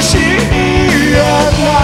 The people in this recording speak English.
musi jedna